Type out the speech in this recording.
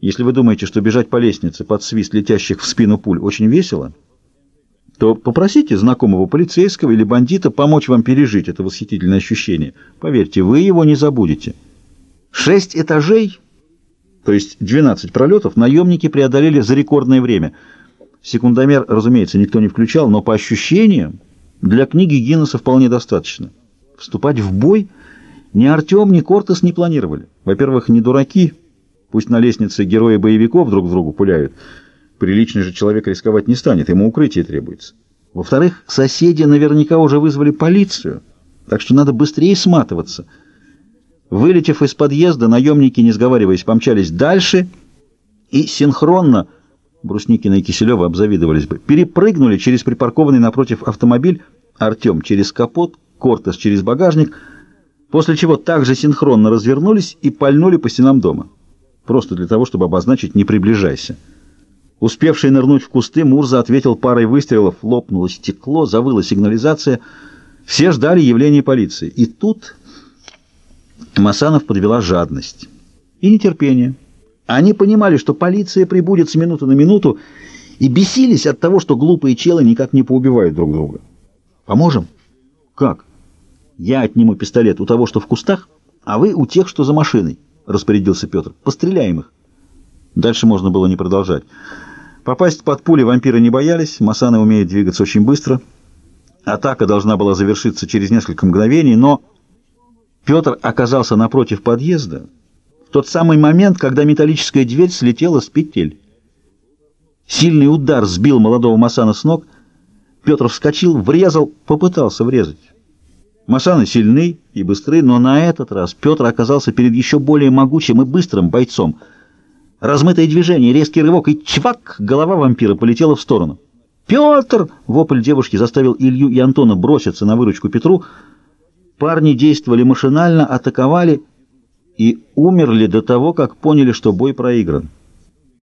Если вы думаете, что бежать по лестнице под свист летящих в спину пуль очень весело, то попросите знакомого полицейского или бандита помочь вам пережить это восхитительное ощущение. Поверьте, вы его не забудете. Шесть этажей, то есть 12 пролетов, наемники преодолели за рекордное время. Секундомер, разумеется, никто не включал, но по ощущениям для книги Гиннесса вполне достаточно. Вступать в бой ни Артем, ни Кортес не планировали. Во-первых, не дураки, пусть на лестнице герои боевиков друг другу пуляют. Приличный же человек рисковать не станет, ему укрытие требуется. Во-вторых, соседи наверняка уже вызвали полицию, так что надо быстрее сматываться. Вылетев из подъезда, наемники, не сговариваясь, помчались дальше и синхронно, Брусникина и Киселева обзавидовались бы, перепрыгнули через припаркованный напротив автомобиль, Артем через капот, Кортес через багажник — после чего также синхронно развернулись и пальнули по стенам дома. Просто для того, чтобы обозначить «не приближайся». Успевший нырнуть в кусты, Мурза ответил парой выстрелов, лопнуло стекло, завыла сигнализация. Все ждали явления полиции. И тут Масанов подвела жадность и нетерпение. Они понимали, что полиция прибудет с минуты на минуту, и бесились от того, что глупые челы никак не поубивают друг друга. «Поможем?» «Как?» Я отниму пистолет у того, что в кустах, а вы у тех, что за машиной, — распорядился Петр. Постреляем их. Дальше можно было не продолжать. Попасть под пули вампиры не боялись, Масаны умеет двигаться очень быстро. Атака должна была завершиться через несколько мгновений, но Петр оказался напротив подъезда в тот самый момент, когда металлическая дверь слетела с петель. Сильный удар сбил молодого Масана с ног. Петр вскочил, врезал, попытался врезать. Масаны сильны и быстры, но на этот раз Петр оказался перед еще более могучим и быстрым бойцом. Размытое движение, резкий рывок и чвак! Голова вампира полетела в сторону. «Петр!» — вопль девушки заставил Илью и Антона броситься на выручку Петру. Парни действовали машинально, атаковали и умерли до того, как поняли, что бой проигран.